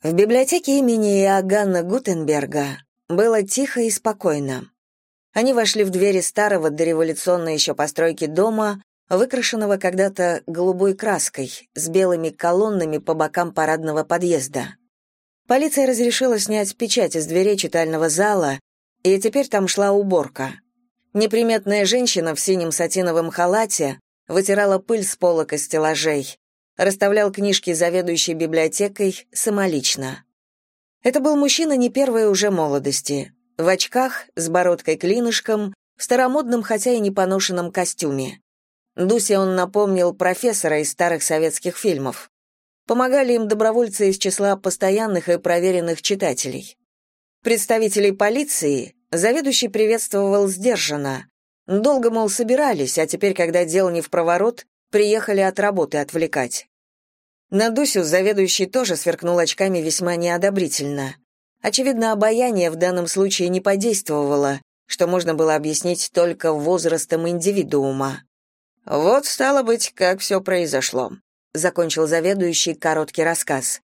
В библиотеке имени Иоганна Гутенберга было тихо и спокойно. Они вошли в двери старого дореволюционной еще постройки дома, выкрашенного когда-то голубой краской, с белыми колоннами по бокам парадного подъезда. Полиция разрешила снять печать из дверей читального зала, и теперь там шла уборка. Неприметная женщина в синем сатиновом халате вытирала пыль с полок и стеллажей, расставлял книжки заведующей библиотекой самолично. Это был мужчина не первой уже молодости, в очках, с бородкой-клинышком, в старомодном, хотя и не поношенном костюме. Дусе он напомнил профессора из старых советских фильмов. Помогали им добровольцы из числа постоянных и проверенных читателей. Представителей полиции заведующий приветствовал сдержанно. Долго, мол, собирались, а теперь, когда дело не в проворот, приехали от работы отвлекать. На Дусю заведующий тоже сверкнул очками весьма неодобрительно. Очевидно, обаяние в данном случае не подействовало, что можно было объяснить только возрастом индивидуума. «Вот, стало быть, как все произошло», — закончил заведующий короткий рассказ.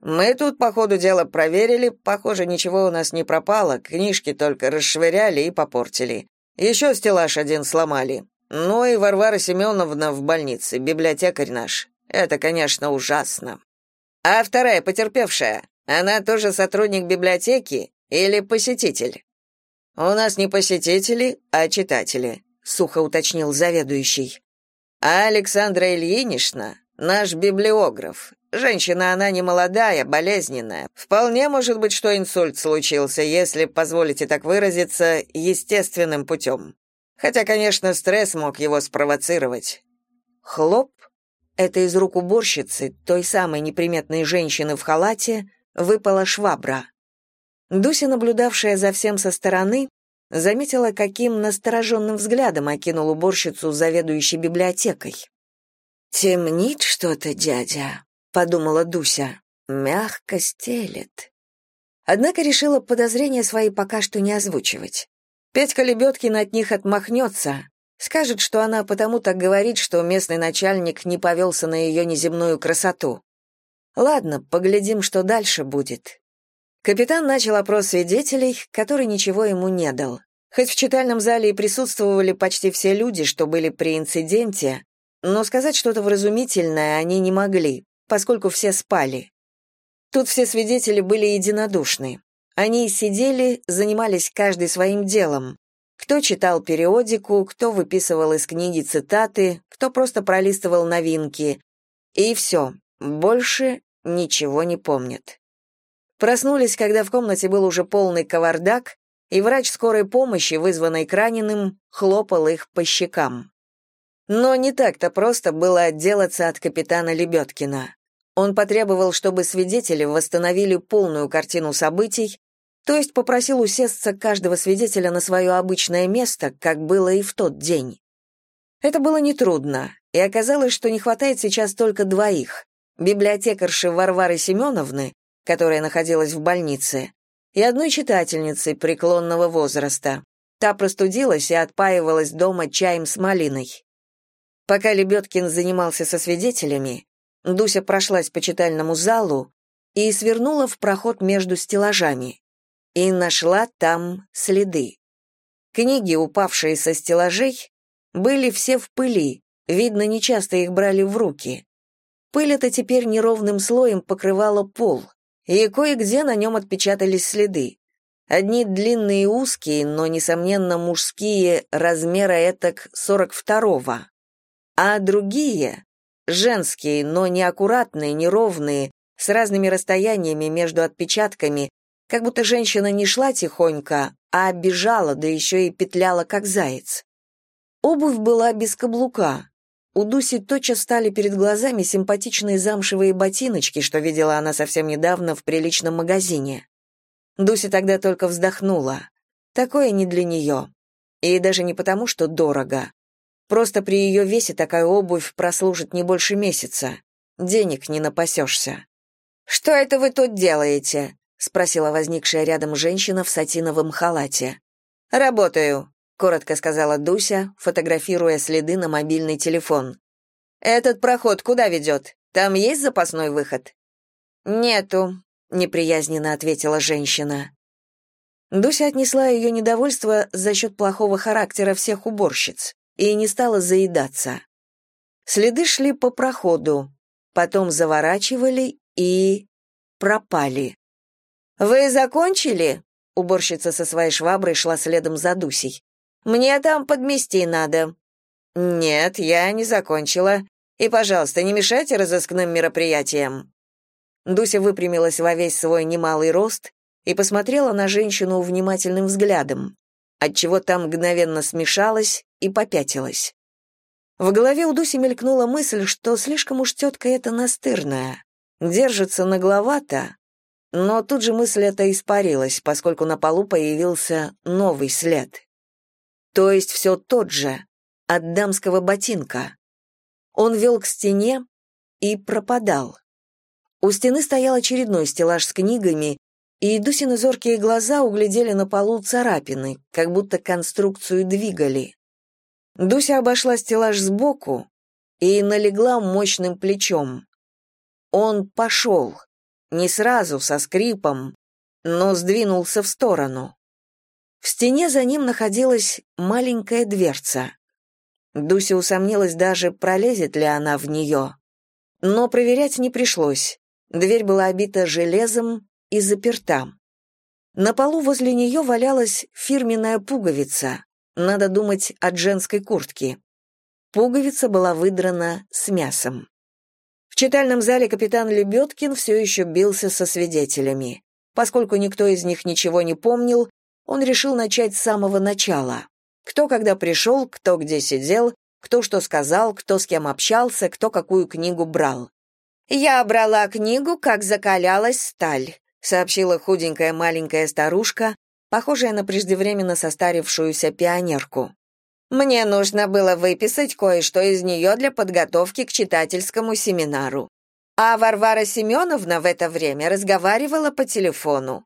«Мы тут по ходу дела проверили, похоже, ничего у нас не пропало, книжки только расшвыряли и попортили. Еще стеллаж один сломали. Ну и Варвара Семеновна в больнице, библиотекарь наш. Это, конечно, ужасно. А вторая потерпевшая, она тоже сотрудник библиотеки или посетитель? У нас не посетители, а читатели, сухо уточнил заведующий. А Александра Ильинична наш библиограф. Женщина она не молодая, болезненная. Вполне может быть, что инсульт случился, если, позволите так выразиться, естественным путем. Хотя, конечно, стресс мог его спровоцировать. Хлоп. Это из рук уборщицы, той самой неприметной женщины в халате, выпала швабра. Дуся, наблюдавшая за всем со стороны, заметила, каким настороженным взглядом окинул уборщицу заведующей библиотекой. «Темнит что-то, дядя», — подумала Дуся. «Мягко стелет». Однако решила подозрения свои пока что не озвучивать. Петька Лебедкин от них отмахнется, скажет, что она потому так говорит, что местный начальник не повелся на ее неземную красоту. Ладно, поглядим, что дальше будет. Капитан начал опрос свидетелей, который ничего ему не дал. Хоть в читальном зале и присутствовали почти все люди, что были при инциденте, но сказать что-то вразумительное они не могли, поскольку все спали. Тут все свидетели были единодушны. Они сидели, занимались каждый своим делом. Кто читал периодику, кто выписывал из книги цитаты, кто просто пролистывал новинки. И все, больше ничего не помнят. Проснулись, когда в комнате был уже полный кавардак, и врач скорой помощи, вызванный к раненым, хлопал их по щекам. Но не так-то просто было отделаться от капитана Лебедкина. Он потребовал, чтобы свидетели восстановили полную картину событий, то есть попросил усесться каждого свидетеля на свое обычное место, как было и в тот день. Это было нетрудно, и оказалось, что не хватает сейчас только двоих — библиотекарши Варвары Семеновны, которая находилась в больнице, и одной читательницы преклонного возраста. Та простудилась и отпаивалась дома чаем с малиной. Пока Лебедкин занимался со свидетелями, Дуся прошлась по читальному залу и свернула в проход между стеллажами. И нашла там следы. Книги, упавшие со стеллажей, были все в пыли, видно, нечасто их брали в руки. Пыль эта теперь неровным слоем покрывала пол, и кое-где на нем отпечатались следы. Одни длинные и узкие, но, несомненно, мужские, размера этак 42-го а другие — женские, но неаккуратные, неровные, с разными расстояниями между отпечатками, как будто женщина не шла тихонько, а бежала, да еще и петляла, как заяц. Обувь была без каблука. У Дуси тотчас стали перед глазами симпатичные замшевые ботиночки, что видела она совсем недавно в приличном магазине. Дуся тогда только вздохнула. Такое не для нее. И даже не потому, что дорого. Просто при ее весе такая обувь прослужит не больше месяца. Денег не напасешься. «Что это вы тут делаете?» — спросила возникшая рядом женщина в сатиновом халате. «Работаю», — коротко сказала Дуся, фотографируя следы на мобильный телефон. «Этот проход куда ведет? Там есть запасной выход?» «Нету», неприязненно ответила женщина. Дуся отнесла ее недовольство за счет плохого характера всех уборщиц и не стала заедаться. Следы шли по проходу, потом заворачивали и пропали. «Вы закончили?» Уборщица со своей шваброй шла следом за Дусей. «Мне там подмести надо». «Нет, я не закончила. И, пожалуйста, не мешайте разыскным мероприятиям». Дуся выпрямилась во весь свой немалый рост и посмотрела на женщину внимательным взглядом, отчего там мгновенно смешалась и попятилась. В голове у Дуси мелькнула мысль, что слишком уж тетка эта настырная, держится нагловато, но тут же мысль эта испарилась, поскольку на полу появился новый след. То есть все тот же, от дамского ботинка. Он вел к стене и пропадал. У стены стоял очередной стеллаж с книгами, и Дусины зоркие глаза углядели на полу царапины, как будто конструкцию двигали. Дуся обошла стеллаж сбоку и налегла мощным плечом. Он пошел. Не сразу, со скрипом, но сдвинулся в сторону. В стене за ним находилась маленькая дверца. Дуся усомнилась даже, пролезет ли она в нее. Но проверять не пришлось. Дверь была обита железом и заперта. На полу возле нее валялась фирменная пуговица, надо думать, от женской куртки. Пуговица была выдрана с мясом читальном зале капитан Лебедкин все еще бился со свидетелями. Поскольку никто из них ничего не помнил, он решил начать с самого начала. Кто когда пришел, кто где сидел, кто что сказал, кто с кем общался, кто какую книгу брал. «Я брала книгу, как закалялась сталь», сообщила худенькая маленькая старушка, похожая на преждевременно состарившуюся пионерку. Мне нужно было выписать кое-что из нее для подготовки к читательскому семинару. А Варвара Семеновна в это время разговаривала по телефону.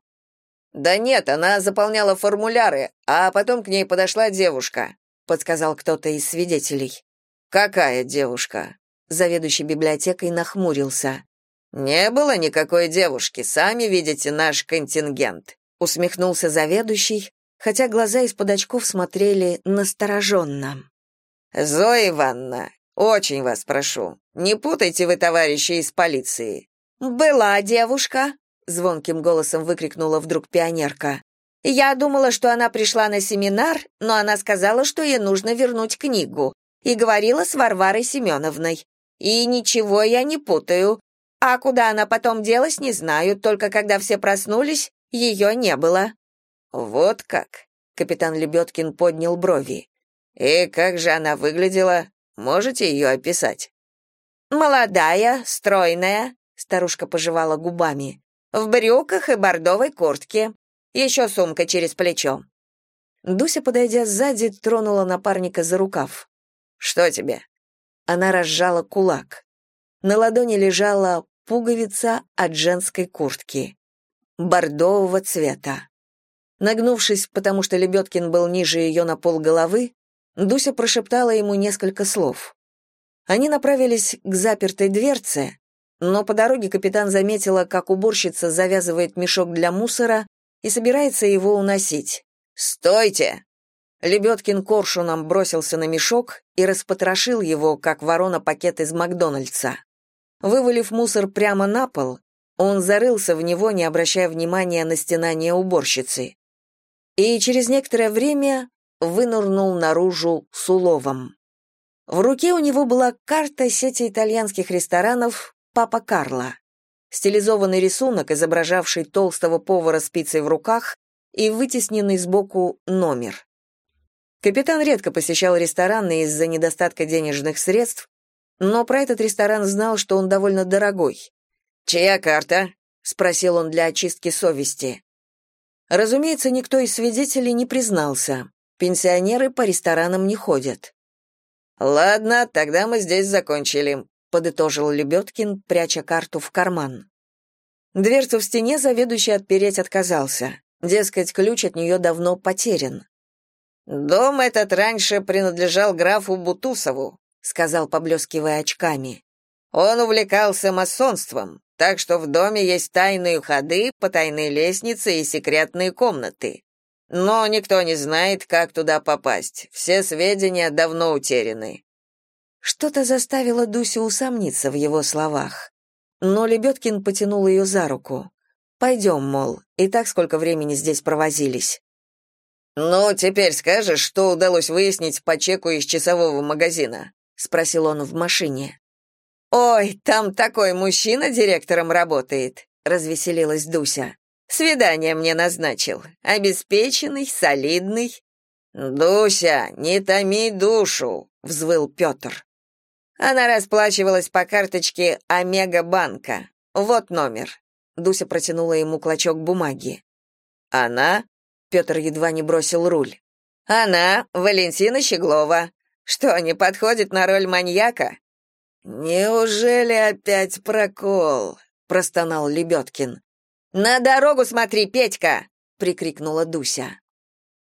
«Да нет, она заполняла формуляры, а потом к ней подошла девушка», подсказал кто-то из свидетелей. «Какая девушка?» Заведующий библиотекой нахмурился. «Не было никакой девушки, сами видите наш контингент», усмехнулся заведующий, хотя глаза из-под очков смотрели настороженно. «Зоя Ивановна, очень вас прошу, не путайте вы товарищей из полиции». «Была девушка», — звонким голосом выкрикнула вдруг пионерка. «Я думала, что она пришла на семинар, но она сказала, что ей нужно вернуть книгу, и говорила с Варварой Семеновной. И ничего я не путаю. А куда она потом делась, не знаю, только когда все проснулись, ее не было». «Вот как?» — капитан Лебедкин поднял брови. «И как же она выглядела? Можете ее описать?» «Молодая, стройная», — старушка пожевала губами, «в брюках и бордовой куртке. Еще сумка через плечо». Дуся, подойдя сзади, тронула напарника за рукав. «Что тебе?» Она разжала кулак. На ладони лежала пуговица от женской куртки. Бордового цвета. Нагнувшись, потому что Лебедкин был ниже ее на пол головы, Дуся прошептала ему несколько слов. Они направились к запертой дверце, но по дороге капитан заметила, как уборщица завязывает мешок для мусора и собирается его уносить. «Стойте!» Лебедкин коршуном бросился на мешок и распотрошил его, как ворона пакет из Макдональдса. Вывалив мусор прямо на пол, он зарылся в него, не обращая внимания на стенание уборщицы и через некоторое время вынырнул наружу с уловом. В руке у него была карта сети итальянских ресторанов «Папа Карло», стилизованный рисунок, изображавший толстого повара с пиццей в руках и вытесненный сбоку номер. Капитан редко посещал рестораны из-за недостатка денежных средств, но про этот ресторан знал, что он довольно дорогой. «Чья карта?» — спросил он для очистки совести. Разумеется, никто из свидетелей не признался. Пенсионеры по ресторанам не ходят. «Ладно, тогда мы здесь закончили», — подытожил Лебедкин, пряча карту в карман. Дверцу в стене заведующий отпереть отказался. Дескать, ключ от нее давно потерян. «Дом этот раньше принадлежал графу Бутусову», — сказал, поблескивая очками. «Он увлекался масонством, так что в доме есть тайные ходы, потайные лестницы и секретные комнаты. Но никто не знает, как туда попасть. Все сведения давно утеряны. Что-то заставило Дусю усомниться в его словах. Но Лебедкин потянул ее за руку. «Пойдем, мол, и так сколько времени здесь провозились». «Ну, теперь скажешь, что удалось выяснить по чеку из часового магазина?» — спросил он в машине. «Ой, там такой мужчина директором работает», — развеселилась Дуся. «Свидание мне назначил. Обеспеченный, солидный». «Дуся, не томи душу», — взвыл Петр. Она расплачивалась по карточке Омега-банка. Вот номер. Дуся протянула ему клочок бумаги. Она? Петр едва не бросил руль. Она, Валентина Щеглова. Что, не подходит на роль маньяка? Неужели опять прокол? простонал Лебедкин. На дорогу смотри, Петька, прикрикнула Дуся.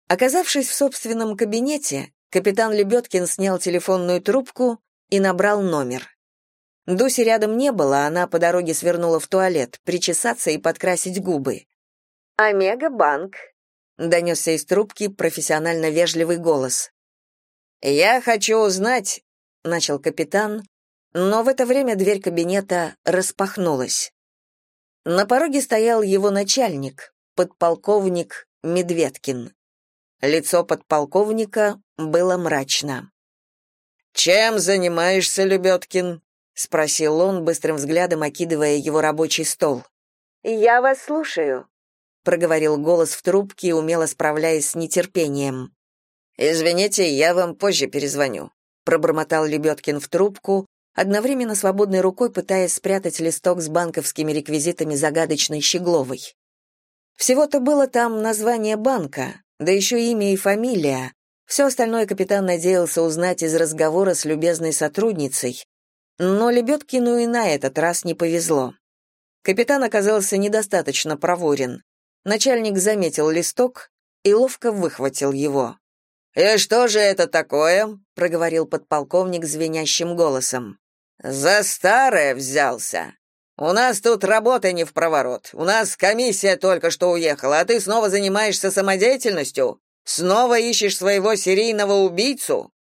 Оказавшись в собственном кабинете, капитан Лебедкин снял телефонную трубку и набрал номер. Дуси рядом не было, она по дороге свернула в туалет, причесаться и подкрасить губы. «Омега-банк», — донесся из трубки профессионально вежливый голос. «Я хочу узнать», — начал капитан, но в это время дверь кабинета распахнулась. На пороге стоял его начальник, подполковник Медведкин. Лицо подполковника было мрачно. «Чем занимаешься, Лебедкин?» — спросил он, быстрым взглядом окидывая его рабочий стол. «Я вас слушаю», — проговорил голос в трубке, умело справляясь с нетерпением. «Извините, я вам позже перезвоню», — пробормотал Лебедкин в трубку, одновременно свободной рукой пытаясь спрятать листок с банковскими реквизитами загадочной Щегловой. Всего-то было там название банка, да еще имя и фамилия, все остальное капитан надеялся узнать из разговора с любезной сотрудницей, но Лебедкину и на этот раз не повезло. Капитан оказался недостаточно проворен. Начальник заметил листок и ловко выхватил его. «И что же это такое?» — проговорил подполковник звенящим голосом. «За старое взялся. У нас тут работа не в проворот. У нас комиссия только что уехала, а ты снова занимаешься самодеятельностью? Снова ищешь своего серийного убийцу?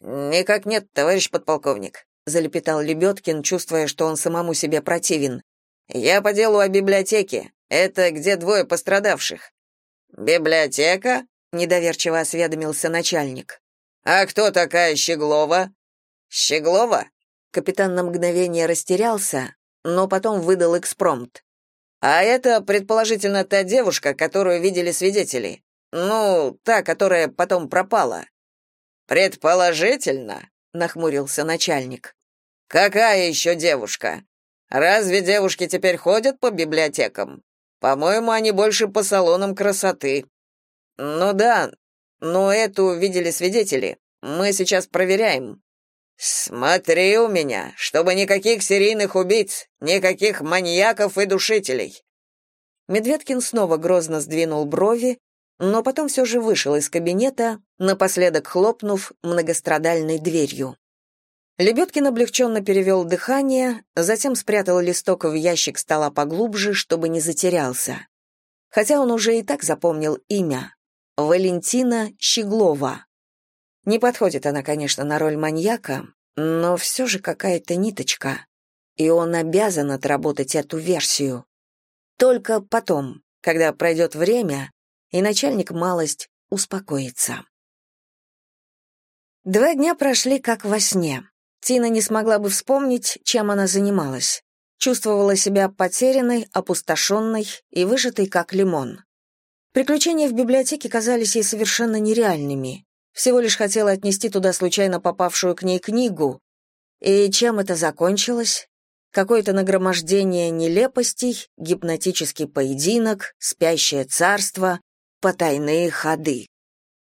Никак нет, товарищ подполковник, залепетал Лебедкин, чувствуя, что он самому себе противен. Я по делу о библиотеке. Это где двое пострадавших. Библиотека? недоверчиво осведомился начальник. А кто такая Щеглова? Щеглова? Капитан на мгновение растерялся, но потом выдал экспромт. А это предположительно та девушка, которую видели свидетели. Ну, та, которая потом пропала. Предположительно, нахмурился начальник. Какая еще девушка? Разве девушки теперь ходят по библиотекам? По-моему, они больше по салонам красоты. Ну да, но эту видели свидетели. Мы сейчас проверяем. Смотри у меня, чтобы никаких серийных убийц, никаких маньяков и душителей. Медведкин снова грозно сдвинул брови, но потом все же вышел из кабинета, напоследок хлопнув многострадальной дверью. Лебедкин облегченно перевел дыхание, затем спрятал листок в ящик стола поглубже, чтобы не затерялся. Хотя он уже и так запомнил имя — Валентина Щеглова. Не подходит она, конечно, на роль маньяка, но все же какая-то ниточка, и он обязан отработать эту версию. Только потом, когда пройдет время, и начальник малость успокоится. Два дня прошли как во сне. Тина не смогла бы вспомнить, чем она занималась. Чувствовала себя потерянной, опустошенной и выжатой, как лимон. Приключения в библиотеке казались ей совершенно нереальными. Всего лишь хотела отнести туда случайно попавшую к ней книгу. И чем это закончилось? Какое-то нагромождение нелепостей, гипнотический поединок, спящее царство, потайные ходы.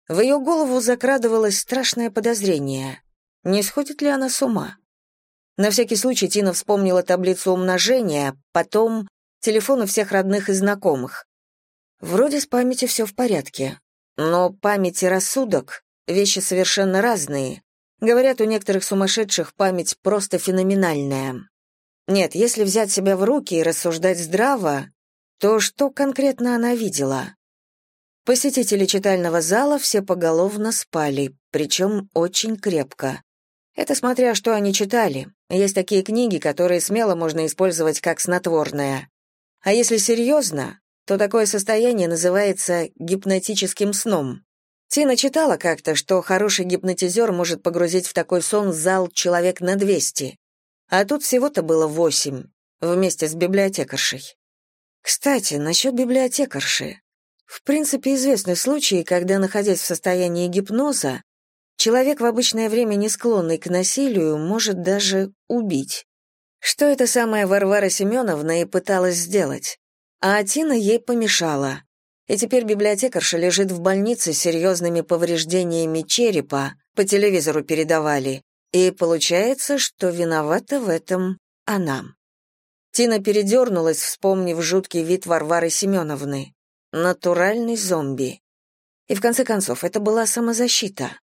В ее голову закрадывалось страшное подозрение. Не сходит ли она с ума? На всякий случай Тина вспомнила таблицу умножения, потом телефоны всех родных и знакомых. Вроде с памятью все в порядке. Но память и рассудок — вещи совершенно разные. Говорят, у некоторых сумасшедших память просто феноменальная. Нет, если взять себя в руки и рассуждать здраво, то что конкретно она видела? Посетители читального зала все поголовно спали, причем очень крепко. Это смотря что они читали. Есть такие книги, которые смело можно использовать как снотворное. А если серьезно, то такое состояние называется гипнотическим сном. Тина читала как-то, что хороший гипнотизер может погрузить в такой сон зал человек на 200. А тут всего-то было восемь, вместе с библиотекаршей. Кстати, насчет библиотекарши. В принципе, известны случаи, когда, находясь в состоянии гипноза, человек в обычное время не склонный к насилию может даже убить. Что эта самая Варвара Семеновна и пыталась сделать. А Тина ей помешала. И теперь библиотекарша лежит в больнице с серьезными повреждениями черепа, по телевизору передавали, и получается, что виновата в этом она. Тина передернулась, вспомнив жуткий вид Варвары Семеновны. Натуральный зомби. И в конце концов, это была самозащита.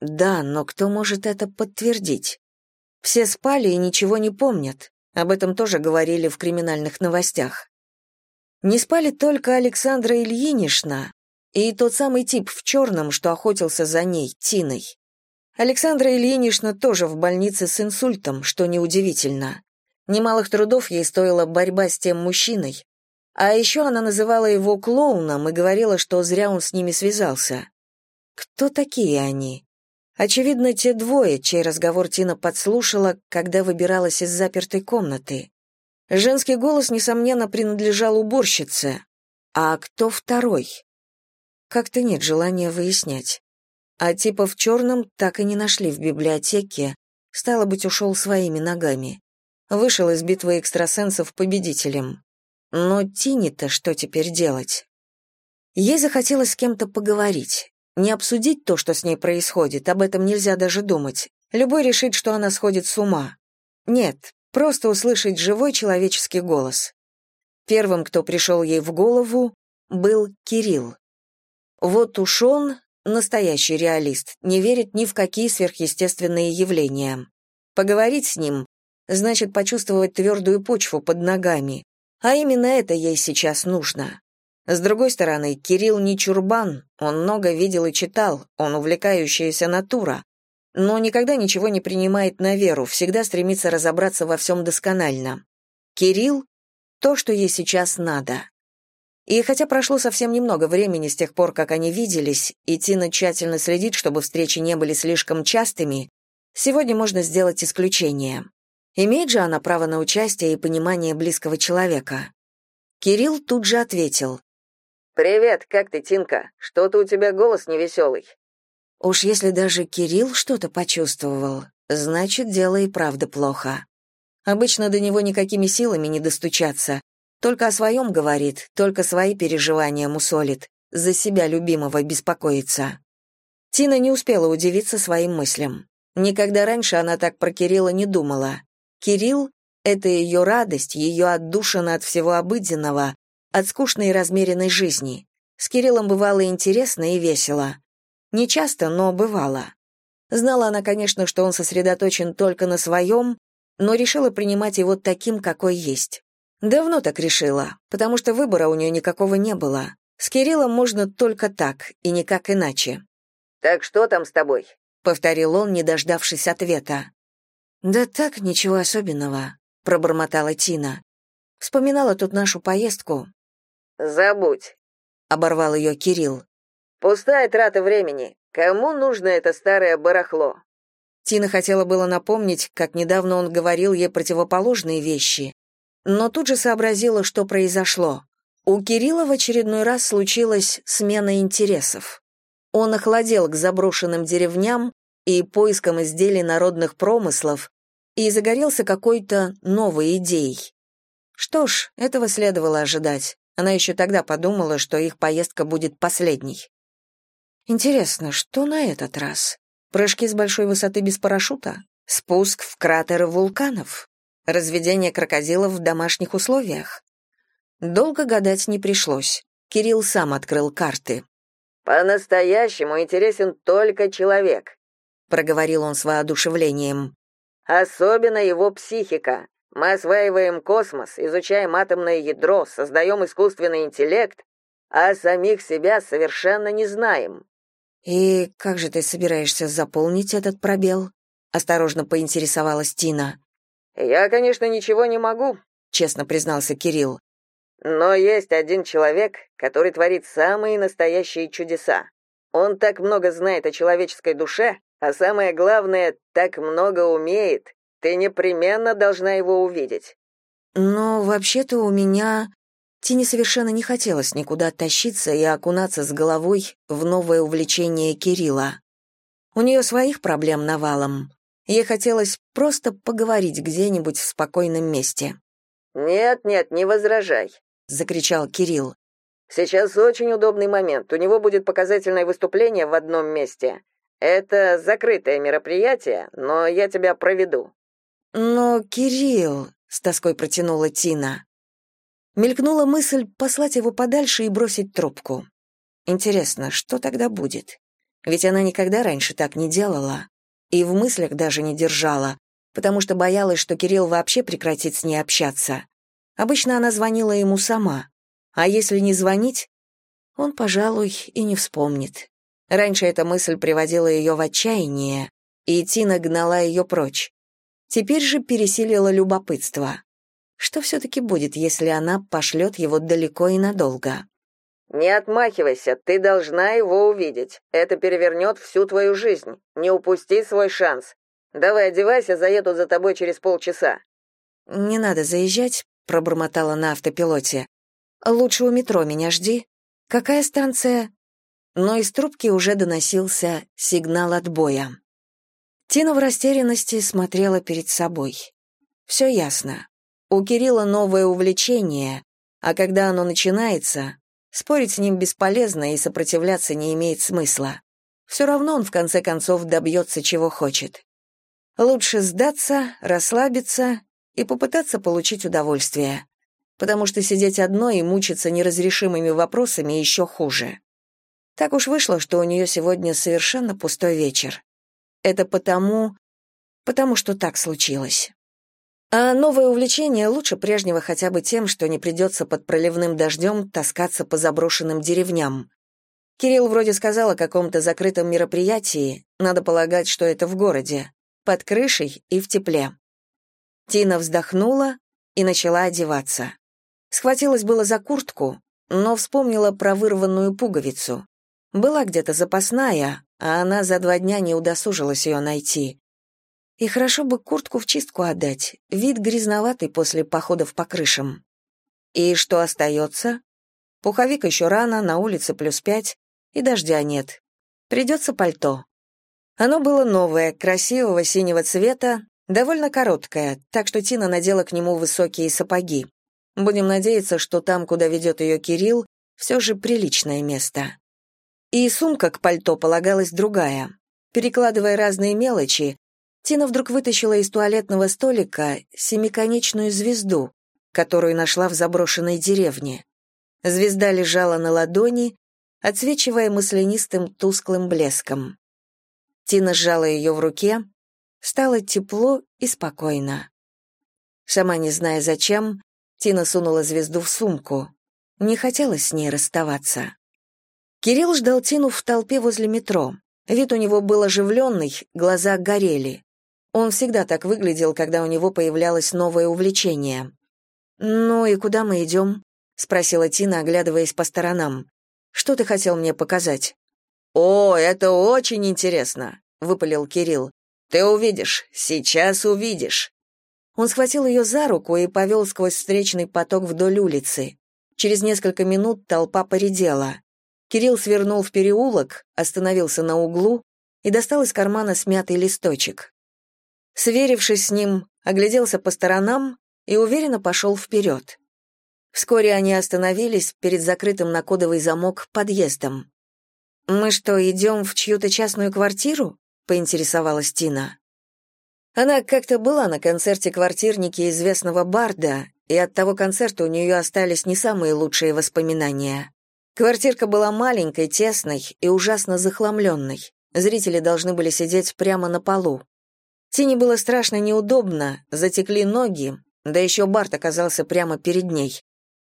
Да, но кто может это подтвердить? Все спали и ничего не помнят. Об этом тоже говорили в криминальных новостях. Не спали только Александра Ильинична и тот самый тип в черном, что охотился за ней, Тиной. Александра Ильинична тоже в больнице с инсультом, что неудивительно. Немалых трудов ей стоила борьба с тем мужчиной. А еще она называла его клоуном и говорила, что зря он с ними связался. Кто такие они? Очевидно, те двое, чей разговор Тина подслушала, когда выбиралась из запертой комнаты. Женский голос, несомненно, принадлежал уборщице. А кто второй? Как-то нет желания выяснять. А типа в черном так и не нашли в библиотеке, стало быть, ушел своими ногами. Вышел из битвы экстрасенсов победителем. Но Тине-то что теперь делать? Ей захотелось с кем-то поговорить. Не обсудить то, что с ней происходит, об этом нельзя даже думать. Любой решит, что она сходит с ума. Нет, просто услышать живой человеческий голос. Первым, кто пришел ей в голову, был Кирилл. Вот уж он, настоящий реалист, не верит ни в какие сверхъестественные явления. Поговорить с ним значит почувствовать твердую почву под ногами, а именно это ей сейчас нужно. С другой стороны, Кирилл не чурбан, он много видел и читал, он увлекающаяся натура, но никогда ничего не принимает на веру, всегда стремится разобраться во всем досконально. Кирилл — то, что ей сейчас надо. И хотя прошло совсем немного времени с тех пор, как они виделись, и Тина тщательно следит, чтобы встречи не были слишком частыми, сегодня можно сделать исключение. Имеет же она право на участие и понимание близкого человека. Кирилл тут же ответил. «Привет, как ты, Тинка? Что-то у тебя голос невеселый». Уж если даже Кирилл что-то почувствовал, значит, дело и правда плохо. Обычно до него никакими силами не достучаться, только о своем говорит, только свои переживания мусолит, за себя любимого беспокоится. Тина не успела удивиться своим мыслям. Никогда раньше она так про Кирилла не думала. Кирилл — это ее радость, ее отдушина от всего обыденного, от скучной и размеренной жизни. С Кириллом бывало интересно и весело. Не часто, но бывало. Знала она, конечно, что он сосредоточен только на своем, но решила принимать его таким, какой есть. Давно так решила, потому что выбора у нее никакого не было. С Кириллом можно только так, и никак иначе. «Так что там с тобой?» — повторил он, не дождавшись ответа. «Да так, ничего особенного», — пробормотала Тина. Вспоминала тут нашу поездку. «Забудь», — оборвал ее Кирилл. «Пустая трата времени. Кому нужно это старое барахло?» Тина хотела было напомнить, как недавно он говорил ей противоположные вещи, но тут же сообразила, что произошло. У Кирилла в очередной раз случилась смена интересов. Он охладел к заброшенным деревням и поискам изделий народных промыслов и загорелся какой-то новой идеей. Что ж, этого следовало ожидать. Она еще тогда подумала, что их поездка будет последней. Интересно, что на этот раз? Прыжки с большой высоты без парашюта? Спуск в кратеры вулканов? Разведение крокодилов в домашних условиях. Долго гадать не пришлось. Кирилл сам открыл карты. «По-настоящему интересен только человек», — проговорил он с воодушевлением. «Особенно его психика. Мы осваиваем космос, изучаем атомное ядро, создаем искусственный интеллект, а самих себя совершенно не знаем. И как же ты собираешься заполнить этот пробел? осторожно поинтересовалась Тина. Я, конечно, ничего не могу, честно признался Кирилл. Но есть один человек, который творит самые настоящие чудеса. Он так много знает о человеческой душе, а самое главное, так много умеет. Ты непременно должна его увидеть. Но вообще-то у меня Тине совершенно не хотелось никуда тащиться и окунаться с головой в новое увлечение Кирилла. У нее своих проблем навалом. Ей хотелось просто поговорить где-нибудь в спокойном месте. «Нет, нет, не возражай», — закричал Кирилл. «Сейчас очень удобный момент. У него будет показательное выступление в одном месте. Это закрытое мероприятие, но я тебя проведу». «Но, Кирилл», — с тоской протянула Тина, Мелькнула мысль послать его подальше и бросить трубку. Интересно, что тогда будет? Ведь она никогда раньше так не делала. И в мыслях даже не держала, потому что боялась, что Кирилл вообще прекратит с ней общаться. Обычно она звонила ему сама. А если не звонить, он, пожалуй, и не вспомнит. Раньше эта мысль приводила ее в отчаяние, и Тина гнала ее прочь. Теперь же пересилила любопытство. Что все-таки будет, если она пошлет его далеко и надолго? «Не отмахивайся, ты должна его увидеть. Это перевернет всю твою жизнь. Не упусти свой шанс. Давай одевайся, заеду за тобой через полчаса». «Не надо заезжать», — пробормотала на автопилоте. «Лучше у метро меня жди. Какая станция?» Но из трубки уже доносился сигнал отбоя. Тина в растерянности смотрела перед собой. Все ясно. У Кирилла новое увлечение, а когда оно начинается, спорить с ним бесполезно и сопротивляться не имеет смысла. Все равно он в конце концов добьется, чего хочет. Лучше сдаться, расслабиться и попытаться получить удовольствие, потому что сидеть одной и мучиться неразрешимыми вопросами еще хуже. Так уж вышло, что у нее сегодня совершенно пустой вечер. Это потому, потому что так случилось. А новое увлечение лучше прежнего хотя бы тем, что не придется под проливным дождем таскаться по заброшенным деревням. Кирилл вроде сказал о каком-то закрытом мероприятии, надо полагать, что это в городе, под крышей и в тепле. Тина вздохнула и начала одеваться. Схватилась было за куртку, но вспомнила про вырванную пуговицу. Была где-то запасная, а она за два дня не удосужилась ее найти. И хорошо бы куртку в чистку отдать, вид грязноватый после походов по крышам. И что остается? Пуховик еще рано, на улице плюс пять, и дождя нет. Придется пальто. Оно было новое, красивого синего цвета, довольно короткое, так что Тина надела к нему высокие сапоги. Будем надеяться, что там, куда ведет ее Кирилл, все же приличное место. И сумка к пальто полагалась другая. Перекладывая разные мелочи, Тина вдруг вытащила из туалетного столика семиконечную звезду, которую нашла в заброшенной деревне. Звезда лежала на ладони, отсвечивая маслянистым тусклым блеском. Тина сжала ее в руке, стало тепло и спокойно. Сама не зная зачем, Тина сунула звезду в сумку. Не хотелось с ней расставаться. Кирилл ждал Тину в толпе возле метро. Вид у него был оживленный, глаза горели. Он всегда так выглядел, когда у него появлялось новое увлечение. «Ну и куда мы идем?» — спросила Тина, оглядываясь по сторонам. «Что ты хотел мне показать?» «О, это очень интересно», — выпалил Кирилл. «Ты увидишь, сейчас увидишь». Он схватил ее за руку и повел сквозь встречный поток вдоль улицы. Через несколько минут толпа поредела. Кирилл свернул в переулок, остановился на углу и достал из кармана смятый листочек. Сверившись с ним, огляделся по сторонам и уверенно пошел вперед. Вскоре они остановились перед закрытым на кодовый замок подъездом. «Мы что, идем в чью-то частную квартиру?» — поинтересовалась Тина. Она как-то была на концерте квартирники известного барда, и от того концерта у нее остались не самые лучшие воспоминания. Квартирка была маленькой, тесной и ужасно захламленной. Зрители должны были сидеть прямо на полу. Тине было страшно неудобно, затекли ноги, да еще Барт оказался прямо перед ней.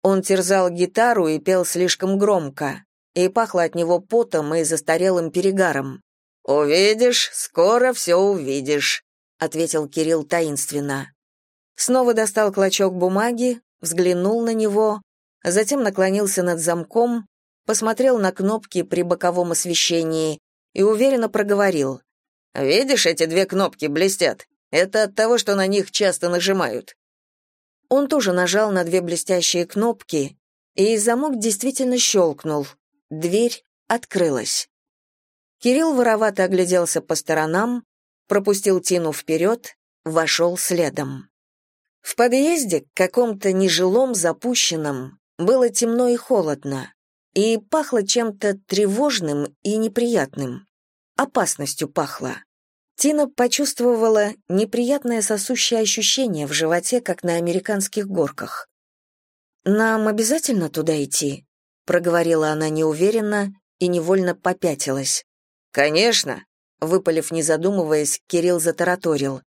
Он терзал гитару и пел слишком громко, и пахло от него потом и застарелым перегаром. «Увидишь, скоро все увидишь», — ответил Кирилл таинственно. Снова достал клочок бумаги, взглянул на него, затем наклонился над замком, посмотрел на кнопки при боковом освещении и уверенно проговорил. «Видишь, эти две кнопки блестят? Это от того, что на них часто нажимают». Он тоже нажал на две блестящие кнопки, и замок действительно щелкнул. Дверь открылась. Кирилл воровато огляделся по сторонам, пропустил Тину вперед, вошел следом. В подъезде, каком-то нежилом, запущенном, было темно и холодно, и пахло чем-то тревожным и неприятным. Опасностью пахло. Тина почувствовала неприятное сосущее ощущение в животе, как на американских горках. «Нам обязательно туда идти?» — проговорила она неуверенно и невольно попятилась. «Конечно!» — выпалив, не задумываясь, Кирилл затараторил.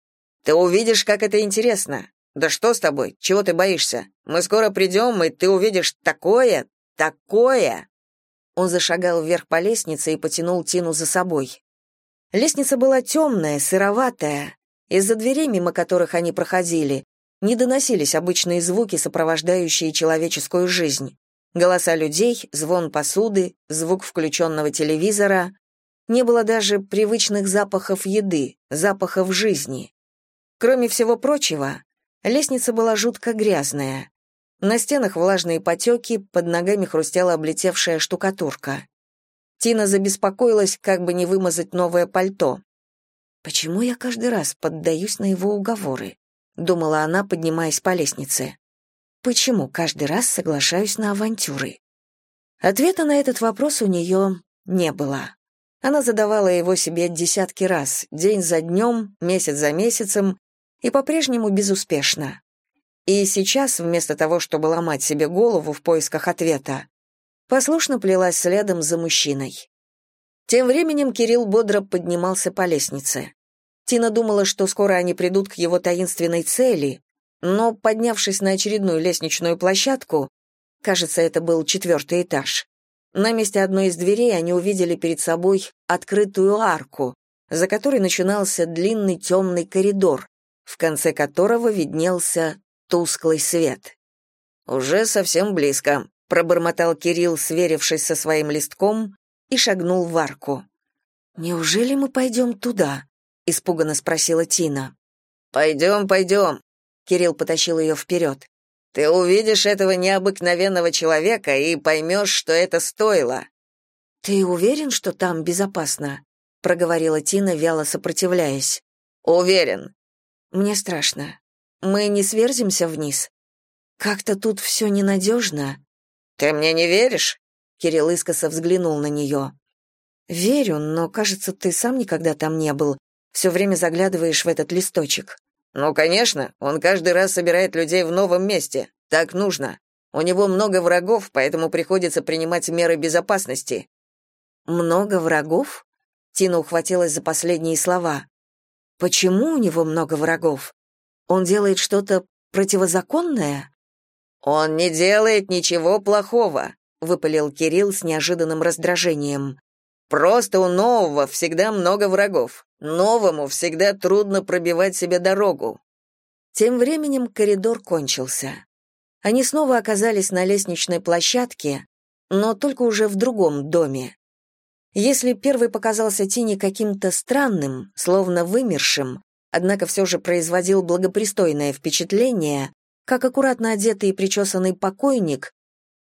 «Ты увидишь, как это интересно. Да что с тобой? Чего ты боишься? Мы скоро придем, и ты увидишь такое, такое!» Он зашагал вверх по лестнице и потянул Тину за собой. Лестница была темная, сыроватая. Из-за дверей, мимо которых они проходили, не доносились обычные звуки, сопровождающие человеческую жизнь. Голоса людей, звон посуды, звук включенного телевизора. Не было даже привычных запахов еды, запахов жизни. Кроме всего прочего, лестница была жутко грязная. На стенах влажные потеки, под ногами хрустела облетевшая штукатурка. Тина забеспокоилась, как бы не вымазать новое пальто. «Почему я каждый раз поддаюсь на его уговоры?» — думала она, поднимаясь по лестнице. «Почему каждый раз соглашаюсь на авантюры?» Ответа на этот вопрос у нее не было. Она задавала его себе десятки раз, день за днем, месяц за месяцем, и по-прежнему безуспешно. И сейчас, вместо того, чтобы ломать себе голову в поисках ответа, послушно плелась следом за мужчиной. Тем временем Кирилл бодро поднимался по лестнице. Тина думала, что скоро они придут к его таинственной цели, но, поднявшись на очередную лестничную площадку, кажется, это был четвертый этаж, на месте одной из дверей они увидели перед собой открытую арку, за которой начинался длинный темный коридор, в конце которого виднелся тусклый свет. «Уже совсем близко», — пробормотал Кирилл, сверившись со своим листком, и шагнул в арку. «Неужели мы пойдем туда?» — испуганно спросила Тина. «Пойдем, пойдем», — Кирилл потащил ее вперед. Ты увидишь этого необыкновенного человека и поймешь, что это стоило. Ты уверен, что там безопасно? проговорила Тина, вяло сопротивляясь. Уверен. Мне страшно. Мы не сверзимся вниз. Как-то тут все ненадежно». Ты мне не веришь? Кирилл искоса взглянул на нее. «Верю, но, кажется, ты сам никогда там не был. Все время заглядываешь в этот листочек». Ну, конечно, он каждый раз собирает людей в новом месте. Так нужно. У него много врагов, поэтому приходится принимать меры безопасности. Много врагов? Тина ухватилась за последние слова. Почему у него много врагов? Он делает что-то противозаконное? Он не делает ничего плохого, выпалил Кирилл с неожиданным раздражением. Просто у нового всегда много врагов. Новому всегда трудно пробивать себе дорогу. Тем временем коридор кончился. Они снова оказались на лестничной площадке, но только уже в другом доме. Если первый показался Тине каким-то странным, словно вымершим, однако все же производил благопристойное впечатление, как аккуратно одетый и причесанный покойник,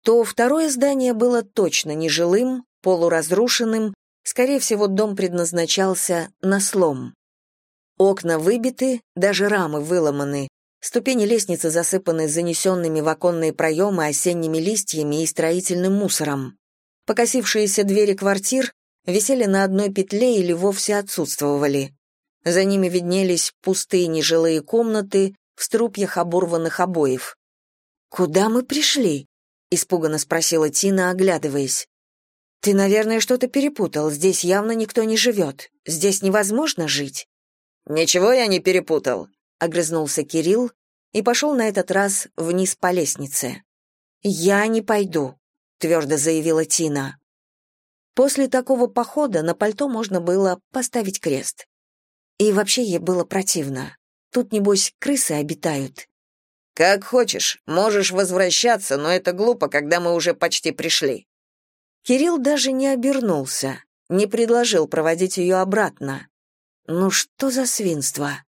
то второе здание было точно нежилым, полуразрушенным, скорее всего, дом предназначался на слом. Окна выбиты, даже рамы выломаны, ступени лестницы засыпаны занесенными в оконные проемы осенними листьями и строительным мусором. Покосившиеся двери квартир висели на одной петле или вовсе отсутствовали. За ними виднелись пустые нежилые комнаты в струпьях оборванных обоев. «Куда мы пришли?» — испуганно спросила Тина, оглядываясь. «Ты, наверное, что-то перепутал. Здесь явно никто не живет. Здесь невозможно жить». «Ничего я не перепутал», — огрызнулся Кирилл и пошел на этот раз вниз по лестнице. «Я не пойду», — твердо заявила Тина. После такого похода на пальто можно было поставить крест. И вообще ей было противно. Тут, небось, крысы обитают. «Как хочешь, можешь возвращаться, но это глупо, когда мы уже почти пришли». Кирилл даже не обернулся, не предложил проводить ее обратно. Ну что за свинство?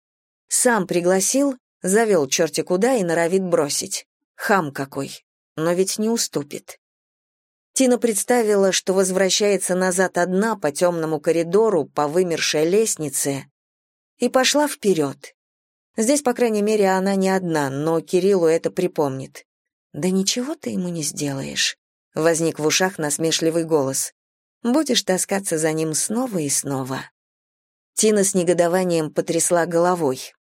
Сам пригласил, завел черти куда и норовит бросить. Хам какой, но ведь не уступит. Тина представила, что возвращается назад одна по темному коридору, по вымершей лестнице, и пошла вперед. Здесь, по крайней мере, она не одна, но Кириллу это припомнит. «Да ничего ты ему не сделаешь», — возник в ушах насмешливый голос. «Будешь таскаться за ним снова и снова». Тина с негодованием потрясла головой.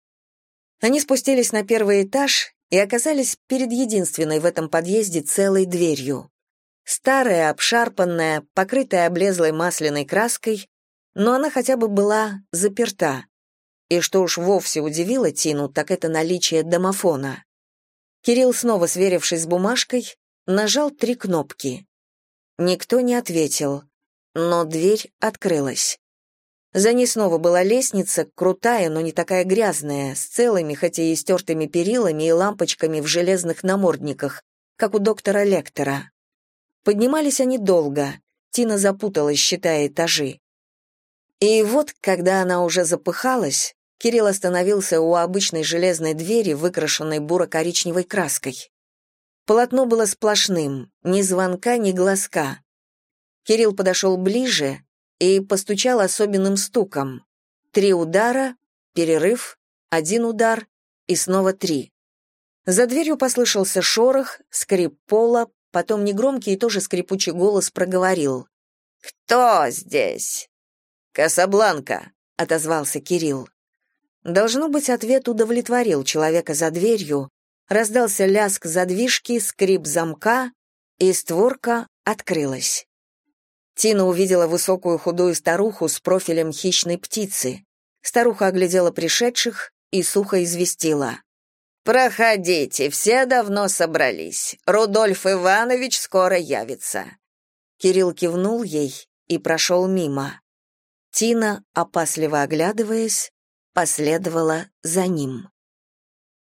Они спустились на первый этаж и оказались перед единственной в этом подъезде целой дверью. Старая, обшарпанная, покрытая облезлой масляной краской, но она хотя бы была заперта. И что уж вовсе удивило Тину, так это наличие домофона. Кирилл, снова сверившись с бумажкой, нажал три кнопки. Никто не ответил, но дверь открылась. За ней снова была лестница, крутая, но не такая грязная, с целыми, хотя и стертыми перилами и лампочками в железных намордниках, как у доктора Лектора. Поднимались они долго. Тина запуталась, считая этажи. И вот, когда она уже запыхалась, Кирилл остановился у обычной железной двери, выкрашенной буро-коричневой краской. Полотно было сплошным, ни звонка, ни глазка. Кирилл подошел ближе и постучал особенным стуком. Три удара, перерыв, один удар и снова три. За дверью послышался шорох, скрип пола, Потом негромкий и тоже скрипучий голос проговорил. «Кто здесь?» «Касабланка», — отозвался Кирилл. Должно быть, ответ удовлетворил человека за дверью. Раздался лязг задвижки, скрип замка, и створка открылась. Тина увидела высокую худую старуху с профилем хищной птицы. Старуха оглядела пришедших и сухо известила. «Проходите, все давно собрались. Рудольф Иванович скоро явится». Кирилл кивнул ей и прошел мимо. Тина, опасливо оглядываясь, последовала за ним.